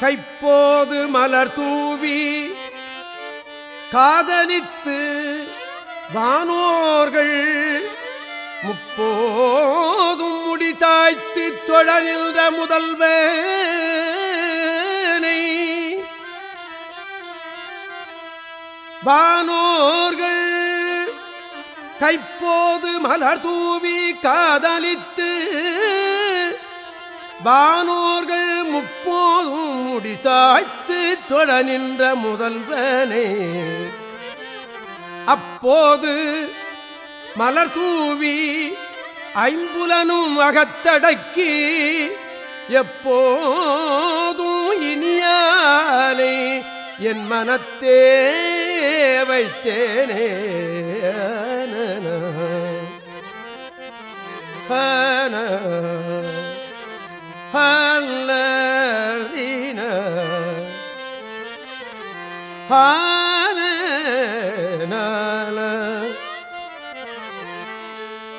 கைப்போது மலர் தூவி காதலித்து வானோர்கள் முப்போதும் முடி தாய்த்து முதல்வனை. வானோர்கள் கைப்போது மலர் தூவி காதலித்து வானோர்கள் முப்போதும் முடிசாய்த்து தொட நின்ற முதல்வனே. அப்போது மலர் தூவி ஐம்புலனும் அகத்தடக்கி எப்போதும் இனியாலை என் மனத்தே வைத்தேனே. ஆன ஆன